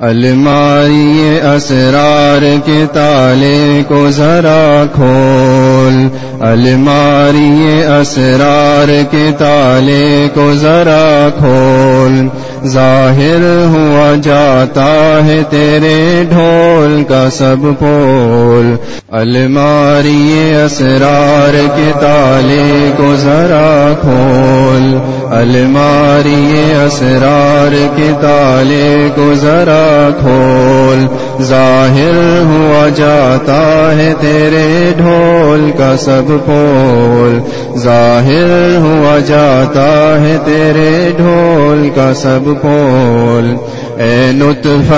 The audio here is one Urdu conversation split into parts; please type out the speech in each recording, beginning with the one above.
الماری اسرار کے تالے کو ذرا کھول۔ الماری اسرار کے تالے کو ذرا کھول۔ ظاہر ہوا جاتا ہے تیرے ڈھول کا سب پول۔ الماری اسرار کے تالے کو ذرا کھول۔ الماری اسرار کے تالے کو ذرا کھول۔ ظاہر ہوا جاتا ہے تیرے ڈھول کا سب پول ظاہر ہوا جاتا ہے تیرے ڈھول کا سب پول اے نطف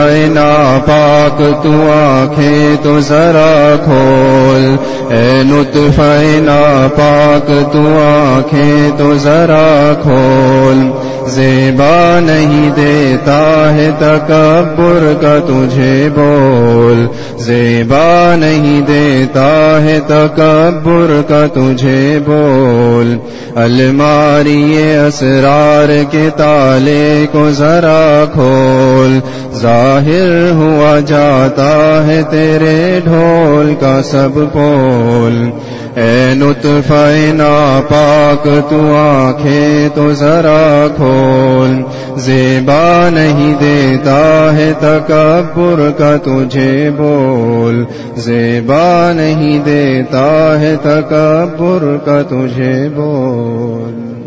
پاک تو آنکھیں تو ذرا کھول۔ اے نطف پاک تو آنکھیں تو ذرا کھول۔ زیبا نہیں دیتا ہے تکبر کا تجھے بول۔ زیبا نہیں دیتا ہے تکبر کا تجھے بول۔ الماری اسرار کے تالے کو ذرا کھول۔ ظاہر ہوا جاتا ہے تیرے ڈھول کا سب پول۔ اے نطف پاک تو آنکھیں تو ذرا کھول۔ زیبا نہیں دیتا ہے تکبر کا تجھے بول۔ زیبا نہیں دیتا ہے تکبر کا تجھے بول۔